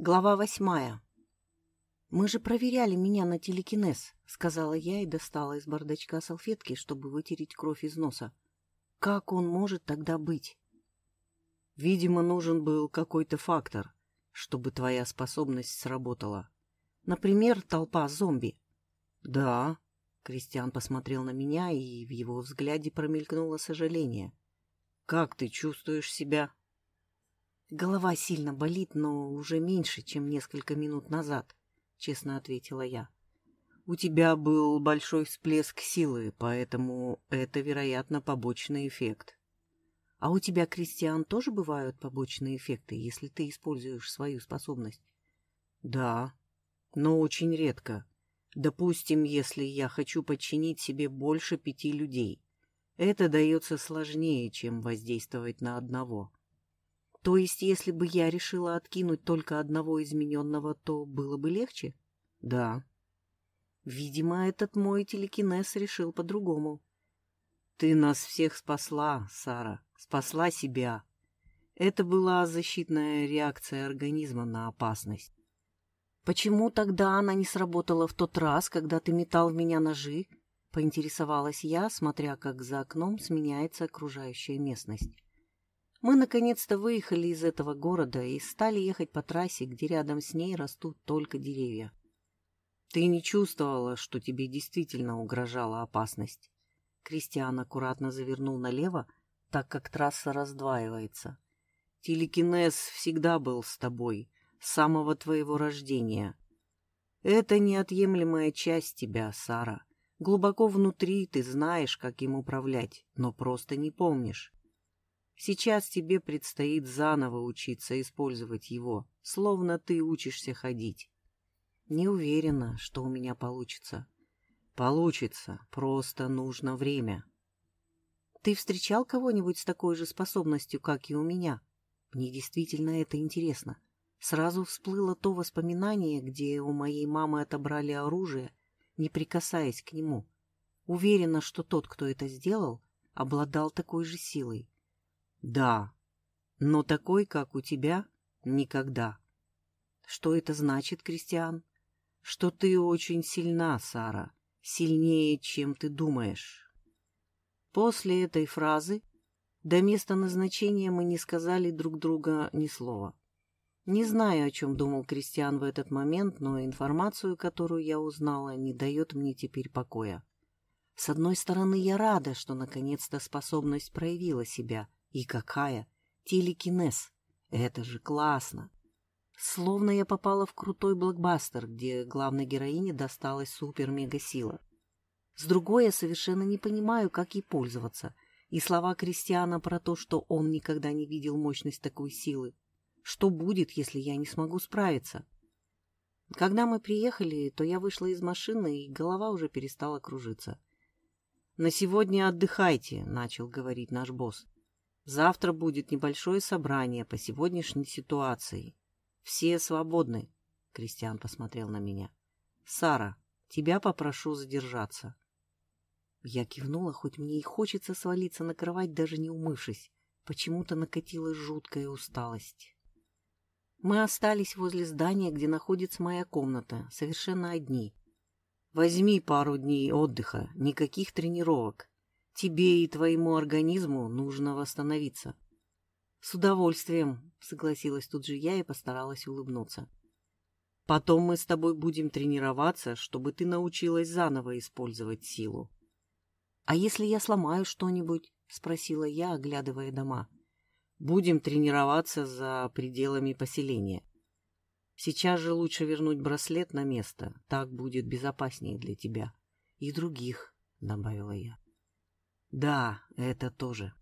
Глава восьмая. «Мы же проверяли меня на телекинез», — сказала я и достала из бардачка салфетки, чтобы вытереть кровь из носа. «Как он может тогда быть?» «Видимо, нужен был какой-то фактор, чтобы твоя способность сработала. Например, толпа зомби». «Да», — Кристиан посмотрел на меня, и в его взгляде промелькнуло сожаление. «Как ты чувствуешь себя?» «Голова сильно болит, но уже меньше, чем несколько минут назад», — честно ответила я. «У тебя был большой всплеск силы, поэтому это, вероятно, побочный эффект». «А у тебя, Кристиан, тоже бывают побочные эффекты, если ты используешь свою способность?» «Да, но очень редко. Допустим, если я хочу подчинить себе больше пяти людей. Это дается сложнее, чем воздействовать на одного». То есть, если бы я решила откинуть только одного измененного, то было бы легче? Да. Видимо, этот мой телекинез решил по-другому. Ты нас всех спасла, Сара, спасла себя. Это была защитная реакция организма на опасность. Почему тогда она не сработала в тот раз, когда ты метал в меня ножи? Поинтересовалась я, смотря как за окном сменяется окружающая местность. Мы наконец-то выехали из этого города и стали ехать по трассе, где рядом с ней растут только деревья. Ты не чувствовала, что тебе действительно угрожала опасность? Кристиан аккуратно завернул налево, так как трасса раздваивается. Телекинез всегда был с тобой, с самого твоего рождения. Это неотъемлемая часть тебя, Сара. Глубоко внутри ты знаешь, как им управлять, но просто не помнишь. Сейчас тебе предстоит заново учиться использовать его, словно ты учишься ходить. Не уверена, что у меня получится. Получится, просто нужно время. Ты встречал кого-нибудь с такой же способностью, как и у меня? Мне действительно это интересно. Сразу всплыло то воспоминание, где у моей мамы отобрали оружие, не прикасаясь к нему. Уверена, что тот, кто это сделал, обладал такой же силой. Да, но такой, как у тебя, никогда. Что это значит, Кристиан? Что ты очень сильна, Сара, сильнее, чем ты думаешь. После этой фразы до места назначения мы не сказали друг друга ни слова. Не знаю, о чем думал Кристиан в этот момент, но информацию, которую я узнала, не дает мне теперь покоя. С одной стороны, я рада, что наконец-то способность проявила себя — и какая? Телекинез. Это же классно. Словно я попала в крутой блокбастер, где главной героине досталась супер-мега-сила. С другой, я совершенно не понимаю, как ей пользоваться. И слова Кристиана про то, что он никогда не видел мощность такой силы. Что будет, если я не смогу справиться? Когда мы приехали, то я вышла из машины, и голова уже перестала кружиться. «На сегодня отдыхайте», — начал говорить наш босс. Завтра будет небольшое собрание по сегодняшней ситуации. Все свободны. Кристиан посмотрел на меня. Сара, тебя попрошу задержаться. Я кивнула, хоть мне и хочется свалиться на кровать, даже не умывшись. Почему-то накатила жуткая усталость. Мы остались возле здания, где находится моя комната, совершенно одни. Возьми пару дней отдыха, никаких тренировок. Тебе и твоему организму нужно восстановиться. — С удовольствием, — согласилась тут же я и постаралась улыбнуться. — Потом мы с тобой будем тренироваться, чтобы ты научилась заново использовать силу. — А если я сломаю что-нибудь? — спросила я, оглядывая дома. — Будем тренироваться за пределами поселения. Сейчас же лучше вернуть браслет на место, так будет безопаснее для тебя. — И других, — добавила я. Да, это тоже.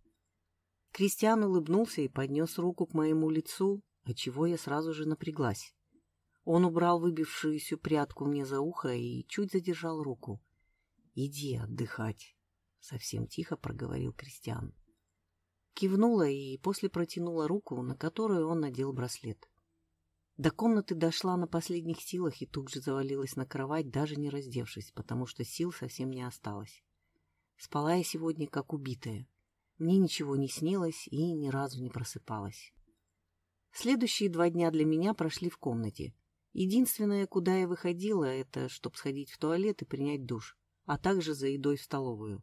Кристиан улыбнулся и поднес руку к моему лицу, отчего я сразу же напряглась. Он убрал выбившуюся прядку мне за ухо и чуть задержал руку. «Иди отдыхать», — совсем тихо проговорил Кристиан. Кивнула и после протянула руку, на которую он надел браслет. До комнаты дошла на последних силах и тут же завалилась на кровать, даже не раздевшись, потому что сил совсем не осталось. Спала я сегодня как убитая. Мне ничего не снилось и ни разу не просыпалась. Следующие два дня для меня прошли в комнате. Единственное, куда я выходила, это чтобы сходить в туалет и принять душ, а также за едой в столовую.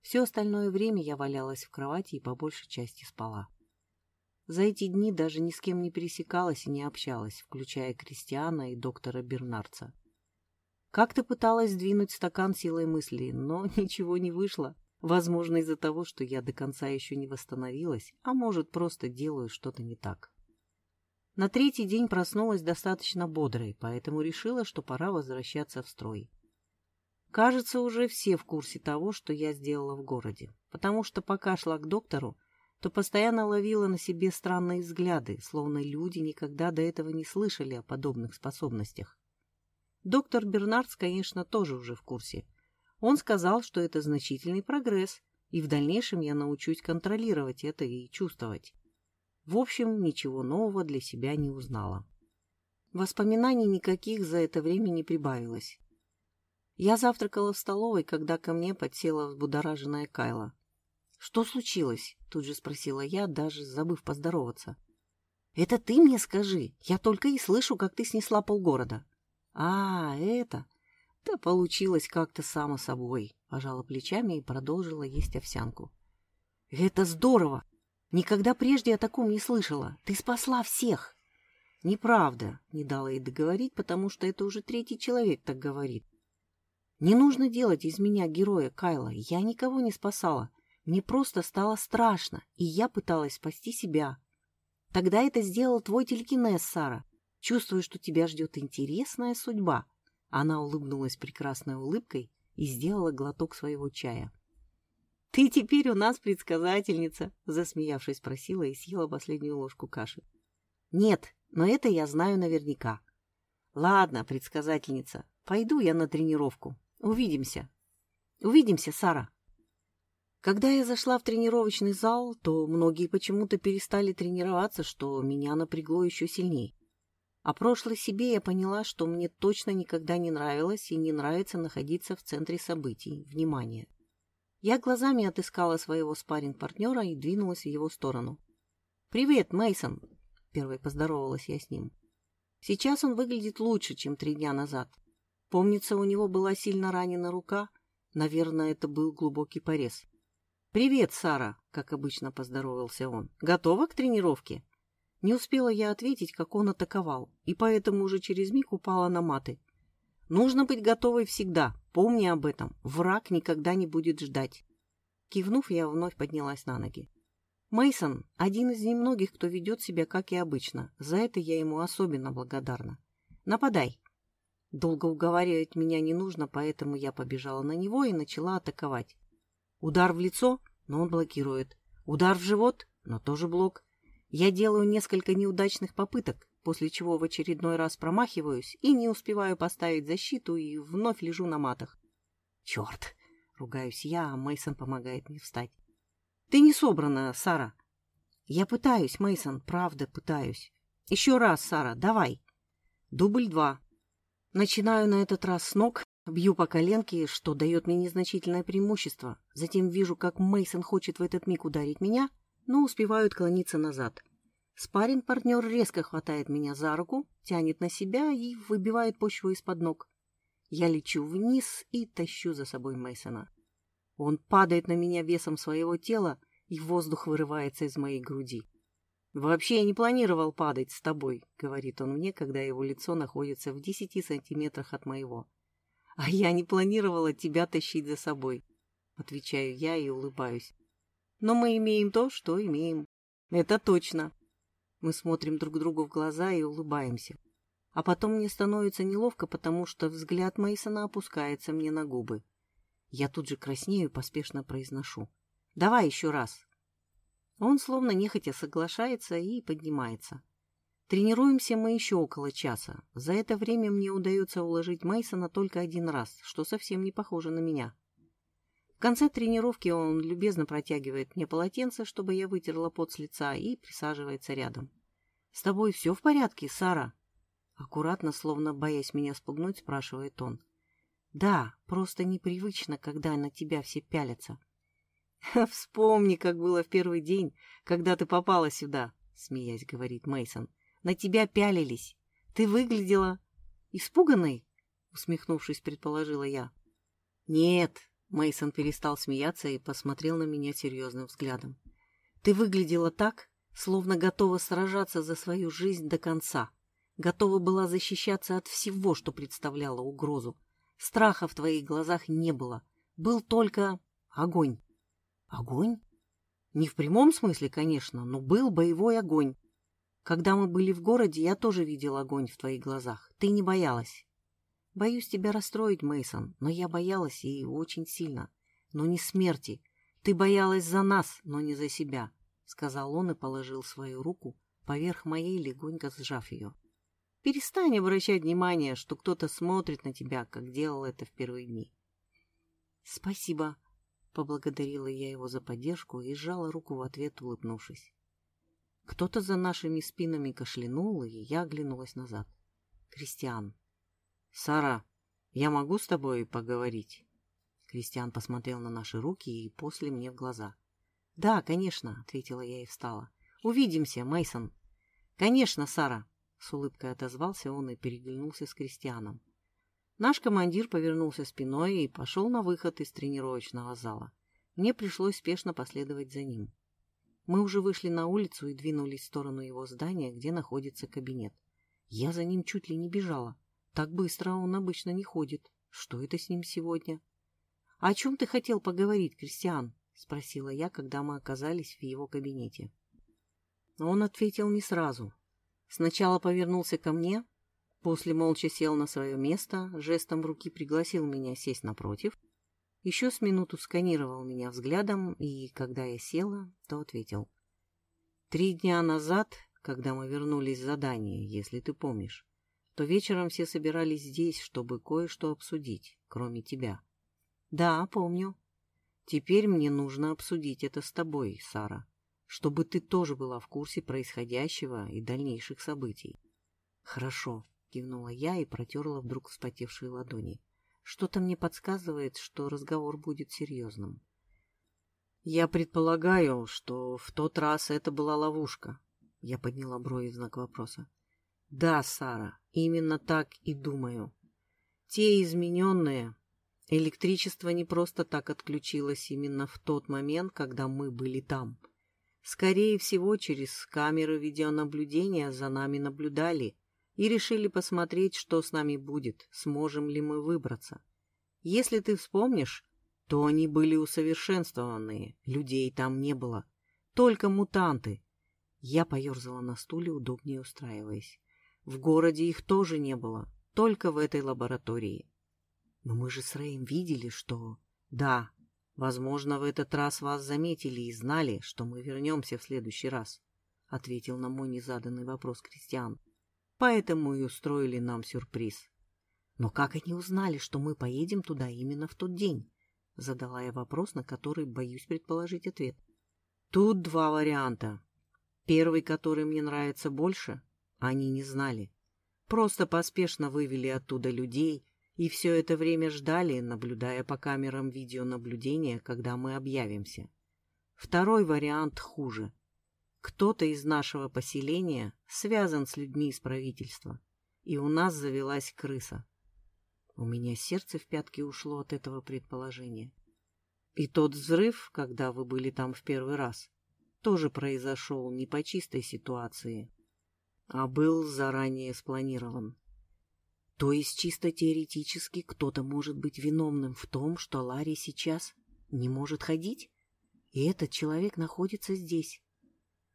Все остальное время я валялась в кровати и по большей части спала. За эти дни даже ни с кем не пересекалась и не общалась, включая Кристиана и доктора Бернарца. Как-то пыталась сдвинуть стакан силой мысли, но ничего не вышло. Возможно, из-за того, что я до конца еще не восстановилась, а может, просто делаю что-то не так. На третий день проснулась достаточно бодрой, поэтому решила, что пора возвращаться в строй. Кажется, уже все в курсе того, что я сделала в городе, потому что пока шла к доктору, то постоянно ловила на себе странные взгляды, словно люди никогда до этого не слышали о подобных способностях. Доктор Бернардс, конечно, тоже уже в курсе. Он сказал, что это значительный прогресс, и в дальнейшем я научусь контролировать это и чувствовать. В общем, ничего нового для себя не узнала. Воспоминаний никаких за это время не прибавилось. Я завтракала в столовой, когда ко мне подсела взбудораженная Кайла. «Что случилось?» — тут же спросила я, даже забыв поздороваться. «Это ты мне скажи. Я только и слышу, как ты снесла полгорода». «А, это...» «Да получилось как-то само собой», — пожала плечами и продолжила есть овсянку. «Это здорово! Никогда прежде о таком не слышала. Ты спасла всех. Неправда, не дала ей договорить, потому что это уже третий человек так говорит. Не нужно делать из меня героя, Кайла. Я никого не спасала. Мне просто стало страшно, и я пыталась спасти себя. Тогда это сделал твой телекинез, Сара. Чувствую, что тебя ждет интересная судьба. Она улыбнулась прекрасной улыбкой и сделала глоток своего чая. «Ты теперь у нас предсказательница», — засмеявшись, спросила и съела последнюю ложку каши. «Нет, но это я знаю наверняка». «Ладно, предсказательница, пойду я на тренировку. Увидимся». «Увидимся, Сара». Когда я зашла в тренировочный зал, то многие почему-то перестали тренироваться, что меня напрягло еще сильнее. О прошлой себе я поняла, что мне точно никогда не нравилось и не нравится находиться в центре событий, внимания. Я глазами отыскала своего спарринг-партнера и двинулась в его сторону. «Привет, Мейсон! первой поздоровалась я с ним. Сейчас он выглядит лучше, чем три дня назад. Помнится, у него была сильно ранена рука. Наверное, это был глубокий порез. «Привет, Сара!» — как обычно поздоровался он. «Готова к тренировке?» Не успела я ответить, как он атаковал, и поэтому уже через миг упала на маты. Нужно быть готовой всегда, помни об этом. Враг никогда не будет ждать. Кивнув, я вновь поднялась на ноги. Мейсон один из немногих, кто ведет себя, как и обычно. За это я ему особенно благодарна. Нападай. Долго уговаривать меня не нужно, поэтому я побежала на него и начала атаковать. Удар в лицо, но он блокирует. Удар в живот, но тоже блок. Я делаю несколько неудачных попыток, после чего в очередной раз промахиваюсь и не успеваю поставить защиту и вновь лежу на матах. Черт! Ругаюсь я, а Мейсон помогает мне встать. Ты не собрана, Сара. Я пытаюсь, Мейсон, правда пытаюсь. Еще раз, Сара, давай. Дубль два. Начинаю на этот раз с ног, бью по коленке, что дает мне незначительное преимущество. Затем вижу, как Мейсон хочет в этот миг ударить меня, но успеваю отклониться назад. Спарин партнер резко хватает меня за руку, тянет на себя и выбивает почву из-под ног. Я лечу вниз и тащу за собой Мейсона. Он падает на меня весом своего тела, и воздух вырывается из моей груди. «Вообще я не планировал падать с тобой», — говорит он мне, когда его лицо находится в десяти сантиметрах от моего. «А я не планировала тебя тащить за собой», — отвечаю я и улыбаюсь. «Но мы имеем то, что имеем. Это точно. Мы смотрим друг другу в глаза и улыбаемся. А потом мне становится неловко, потому что взгляд Мейсона опускается мне на губы. Я тут же краснею и поспешно произношу. «Давай еще раз». Он словно нехотя соглашается и поднимается. Тренируемся мы еще около часа. За это время мне удается уложить Мейсона только один раз, что совсем не похоже на меня. В конце тренировки он любезно протягивает мне полотенце, чтобы я вытерла пот с лица, и присаживается рядом. «С тобой все в порядке, Сара?» Аккуратно, словно боясь меня спугнуть, спрашивает он. «Да, просто непривычно, когда на тебя все пялятся». «Вспомни, как было в первый день, когда ты попала сюда», — смеясь, говорит Мейсон. На тебя пялились. Ты выглядела испуганной, усмехнувшись, предположила я. Нет, Мейсон перестал смеяться и посмотрел на меня серьезным взглядом. Ты выглядела так, словно готова сражаться за свою жизнь до конца. Готова была защищаться от всего, что представляло угрозу. Страха в твоих глазах не было. Был только огонь. Огонь? Не в прямом смысле, конечно, но был боевой огонь. Когда мы были в городе, я тоже видел огонь в твоих глазах. Ты не боялась. Боюсь тебя расстроить, Мейсон, но я боялась и очень сильно. Но не смерти. Ты боялась за нас, но не за себя, — сказал он и положил свою руку поверх моей, легонько сжав ее. Перестань обращать внимание, что кто-то смотрит на тебя, как делал это в первые дни. — Спасибо, — поблагодарила я его за поддержку и сжала руку в ответ, улыбнувшись. Кто-то за нашими спинами кашлянул, и я оглянулась назад. Кристиан. «Сара, я могу с тобой поговорить?» Кристиан посмотрел на наши руки и после мне в глаза. «Да, конечно», — ответила я и встала. «Увидимся, Мейсон. «Конечно, Сара», — с улыбкой отозвался он и переглянулся с Кристианом. Наш командир повернулся спиной и пошел на выход из тренировочного зала. Мне пришлось спешно последовать за ним. Мы уже вышли на улицу и двинулись в сторону его здания, где находится кабинет. Я за ним чуть ли не бежала. Так быстро он обычно не ходит. Что это с ним сегодня? — О чем ты хотел поговорить, Кристиан? — спросила я, когда мы оказались в его кабинете. Он ответил не сразу. Сначала повернулся ко мне, после молча сел на свое место, жестом руки пригласил меня сесть напротив, еще с минуту сканировал меня взглядом, и, когда я села, то ответил. «Три дня назад, когда мы вернулись с задания, если ты помнишь, то вечером все собирались здесь, чтобы кое-что обсудить, кроме тебя». «Да, помню. Теперь мне нужно обсудить это с тобой, Сара, чтобы ты тоже была в курсе происходящего и дальнейших событий». «Хорошо», — кивнула я и протерла вдруг вспотевшие ладони. Что-то мне подсказывает, что разговор будет серьезным. Я предполагаю, что в тот раз это была ловушка. Я подняла брови в знак вопроса. Да, Сара, именно так и думаю. Те измененные... Электричество не просто так отключилось именно в тот момент, когда мы были там. Скорее всего, через камеры видеонаблюдения за нами наблюдали, и решили посмотреть, что с нами будет, сможем ли мы выбраться. Если ты вспомнишь, то они были усовершенствованные, людей там не было, только мутанты. Я поерзала на стуле, удобнее устраиваясь. В городе их тоже не было, только в этой лаборатории. Но мы же с Рэем видели, что... Да, возможно, в этот раз вас заметили и знали, что мы вернемся в следующий раз, — ответил на мой незаданный вопрос Кристиан. Поэтому и устроили нам сюрприз. Но как они узнали, что мы поедем туда именно в тот день? Задала я вопрос, на который боюсь предположить ответ. Тут два варианта. Первый, который мне нравится больше, они не знали. Просто поспешно вывели оттуда людей и все это время ждали, наблюдая по камерам видеонаблюдения, когда мы объявимся. Второй вариант хуже. Кто-то из нашего поселения связан с людьми из правительства, и у нас завелась крыса. У меня сердце в пятки ушло от этого предположения. И тот взрыв, когда вы были там в первый раз, тоже произошел не по чистой ситуации, а был заранее спланирован. То есть чисто теоретически кто-то может быть виновным в том, что Ларри сейчас не может ходить? И этот человек находится здесь.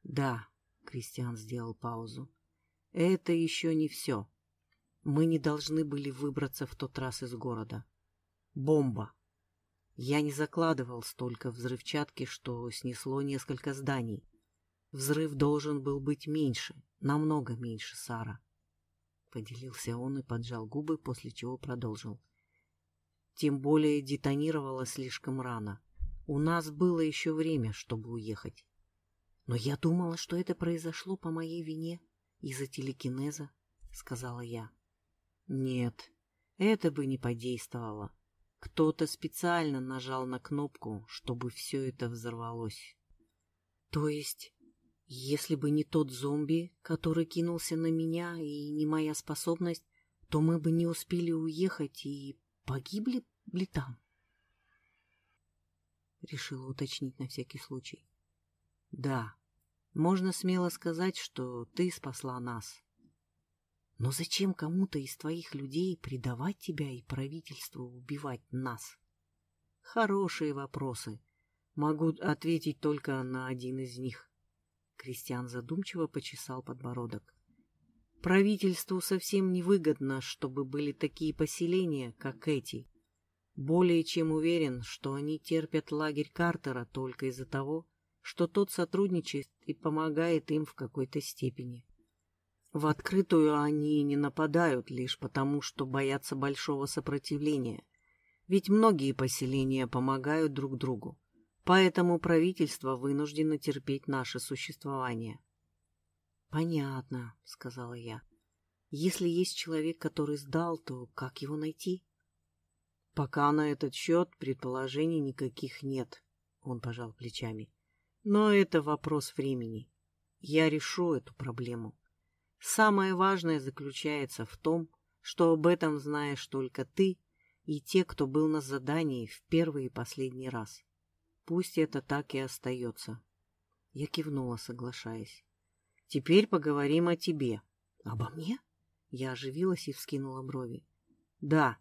Да, Кристиан сделал паузу. Это еще не все. Мы не должны были выбраться в тот раз из города. Бомба. Я не закладывал столько взрывчатки, что снесло несколько зданий. Взрыв должен был быть меньше, намного меньше, Сара. Поделился он и поджал губы, после чего продолжил. Тем более детонировало слишком рано. У нас было еще время, чтобы уехать. Но я думала, что это произошло по моей вине из-за телекинеза, — сказала я. Нет, это бы не подействовало. Кто-то специально нажал на кнопку, чтобы все это взорвалось. То есть Если бы не тот зомби, который кинулся на меня, и не моя способность, то мы бы не успели уехать и погибли ли там? Решила уточнить на всякий случай. Да, можно смело сказать, что ты спасла нас. Но зачем кому-то из твоих людей предавать тебя и правительству убивать нас? Хорошие вопросы. Могу ответить только на один из них. Кристиан задумчиво почесал подбородок. Правительству совсем невыгодно, чтобы были такие поселения, как эти. Более чем уверен, что они терпят лагерь Картера только из-за того, что тот сотрудничает и помогает им в какой-то степени. В открытую они не нападают лишь потому, что боятся большого сопротивления. Ведь многие поселения помогают друг другу. Поэтому правительство вынуждено терпеть наше существование. «Понятно», — сказала я. «Если есть человек, который сдал, то как его найти?» «Пока на этот счет предположений никаких нет», — он пожал плечами. «Но это вопрос времени. Я решу эту проблему. Самое важное заключается в том, что об этом знаешь только ты и те, кто был на задании в первый и последний раз. Пусть это так и остается. Я кивнула, соглашаясь. Теперь поговорим о тебе. Обо мне? Я оживилась и вскинула брови. Да,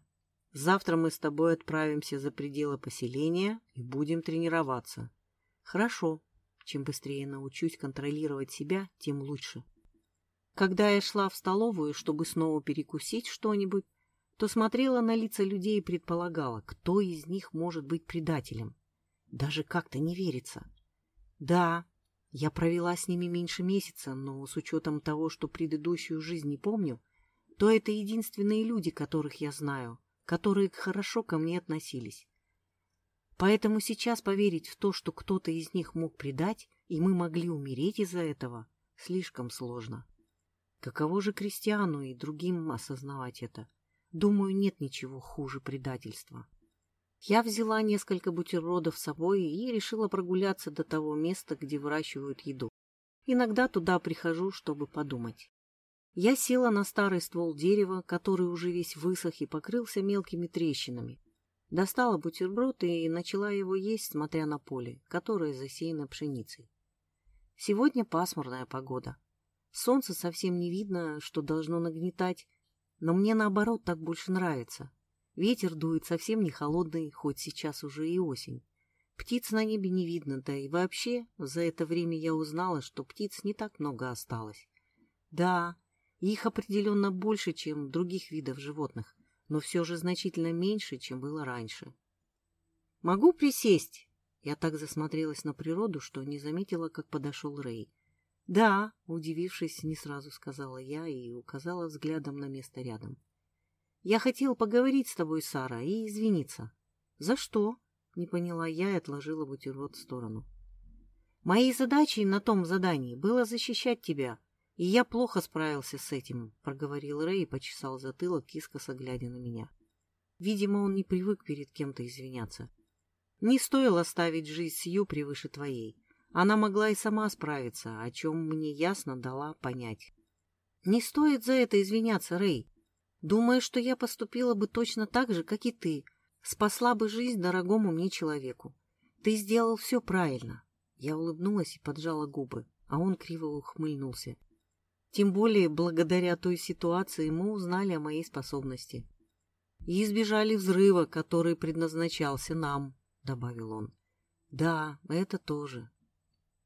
завтра мы с тобой отправимся за пределы поселения и будем тренироваться. Хорошо. Чем быстрее научусь контролировать себя, тем лучше. Когда я шла в столовую, чтобы снова перекусить что-нибудь, то смотрела на лица людей и предполагала, кто из них может быть предателем. Даже как-то не верится. Да, я провела с ними меньше месяца, но с учетом того, что предыдущую жизнь не помню, то это единственные люди, которых я знаю, которые хорошо ко мне относились. Поэтому сейчас поверить в то, что кто-то из них мог предать, и мы могли умереть из-за этого, слишком сложно. Каково же крестьяну и другим осознавать это? Думаю, нет ничего хуже предательства. Я взяла несколько бутербродов с собой и решила прогуляться до того места, где выращивают еду. Иногда туда прихожу, чтобы подумать. Я села на старый ствол дерева, который уже весь высох и покрылся мелкими трещинами. Достала бутерброд и начала его есть, смотря на поле, которое засеяно пшеницей. Сегодня пасмурная погода. Солнце совсем не видно, что должно нагнетать, но мне наоборот так больше нравится. Ветер дует совсем не холодный, хоть сейчас уже и осень. Птиц на небе не видно, да и вообще за это время я узнала, что птиц не так много осталось. Да, их определенно больше, чем других видов животных, но все же значительно меньше, чем было раньше. «Могу присесть?» Я так засмотрелась на природу, что не заметила, как подошел Рэй. «Да», — удивившись, не сразу сказала я и указала взглядом на место рядом. Я хотел поговорить с тобой, Сара, и извиниться. За что? Не поняла я и отложила бутерброд в сторону. Моей задачей на том задании было защищать тебя, и я плохо справился с этим, проговорил Рэй и почесал затылок, искоса глядя на меня. Видимо, он не привык перед кем-то извиняться. Не стоило ставить жизнь Сью превыше твоей. Она могла и сама справиться, о чем мне ясно дала понять. Не стоит за это извиняться, Рэй. Думаю, что я поступила бы точно так же, как и ты. Спасла бы жизнь дорогому мне человеку. Ты сделал все правильно. Я улыбнулась и поджала губы, а он криво ухмыльнулся. Тем более, благодаря той ситуации мы узнали о моей способности. И избежали взрыва, который предназначался нам, — добавил он. Да, это тоже.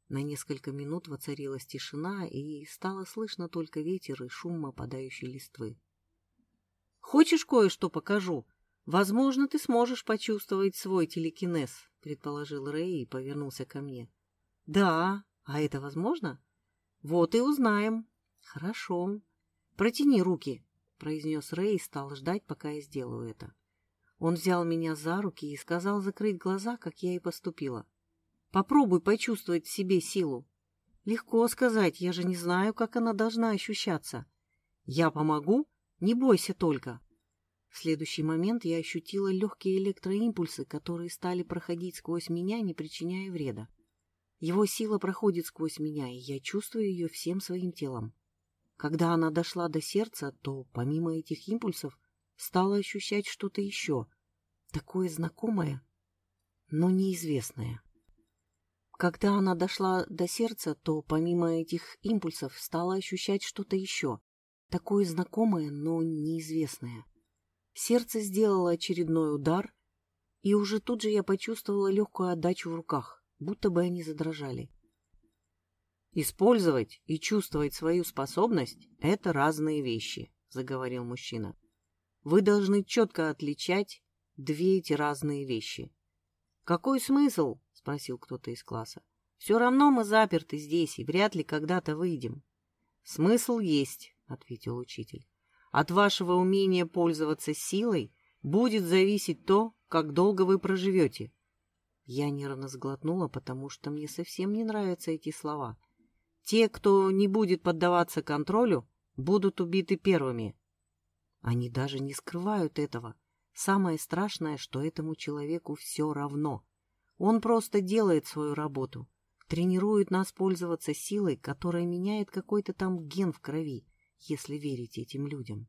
На несколько минут воцарилась тишина, и стало слышно только ветер и шум опадающей листвы. Хочешь кое-что покажу? Возможно, ты сможешь почувствовать свой телекинез, предположил Рэй и повернулся ко мне. Да, а это возможно? Вот и узнаем. Хорошо. Протяни руки, произнес Рэй и стал ждать, пока я сделаю это. Он взял меня за руки и сказал закрыть глаза, как я и поступила. Попробуй почувствовать в себе силу. Легко сказать, я же не знаю, как она должна ощущаться. Я помогу? Не бойся только. В следующий момент я ощутила легкие электроимпульсы, которые стали проходить сквозь меня, не причиняя вреда. Его сила проходит сквозь меня, и я чувствую ее всем своим телом. Когда она дошла до сердца, то помимо этих импульсов стала ощущать что-то еще, такое знакомое, но неизвестное. Когда она дошла до сердца, то помимо этих импульсов стала ощущать что-то еще, такое знакомое, но неизвестное. Сердце сделало очередной удар, и уже тут же я почувствовала легкую отдачу в руках, будто бы они задрожали. «Использовать и чувствовать свою способность — это разные вещи», — заговорил мужчина. «Вы должны четко отличать две эти разные вещи». «Какой смысл?» — спросил кто-то из класса. «Все равно мы заперты здесь и вряд ли когда-то выйдем». «Смысл есть», — ответил учитель. «От вашего умения пользоваться силой будет зависеть то, как долго вы проживете». Я нервно сглотнула, потому что мне совсем не нравятся эти слова. Те, кто не будет поддаваться контролю, будут убиты первыми. Они даже не скрывают этого. Самое страшное, что этому человеку все равно. Он просто делает свою работу, тренирует нас пользоваться силой, которая меняет какой-то там ген в крови, если верить этим людям.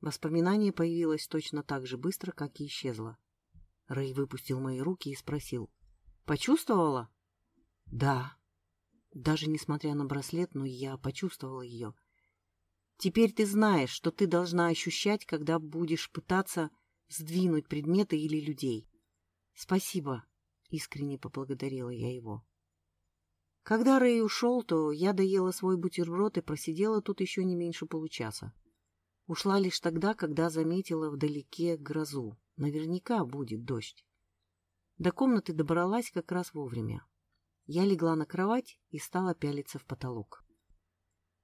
Воспоминание появилось точно так же быстро, как и исчезло. Рэй выпустил мои руки и спросил. «Почувствовала?» «Да», даже несмотря на браслет, но я почувствовала ее. Теперь ты знаешь, что ты должна ощущать, когда будешь пытаться сдвинуть предметы или людей. Спасибо, искренне поблагодарила я его. Когда Рэй ушел, то я доела свой бутерброд и просидела тут еще не меньше получаса. Ушла лишь тогда, когда заметила вдалеке грозу. Наверняка будет дождь. До комнаты добралась как раз вовремя. Я легла на кровать и стала пялиться в потолок.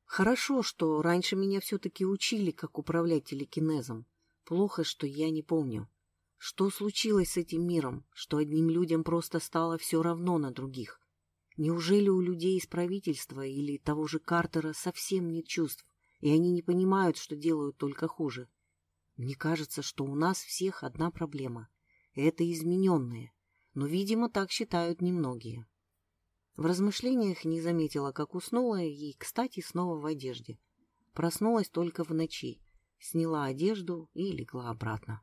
Хорошо, что раньше меня все-таки учили, как управлять телекинезом. Плохо, что я не помню. Что случилось с этим миром, что одним людям просто стало все равно на других? Неужели у людей из правительства или того же Картера совсем нет чувств, и они не понимают, что делают только хуже? Мне кажется, что у нас всех одна проблема. Это измененные, но, видимо, так считают немногие. В размышлениях не заметила, как уснула и, кстати, снова в одежде. Проснулась только в ночи, сняла одежду и легла обратно.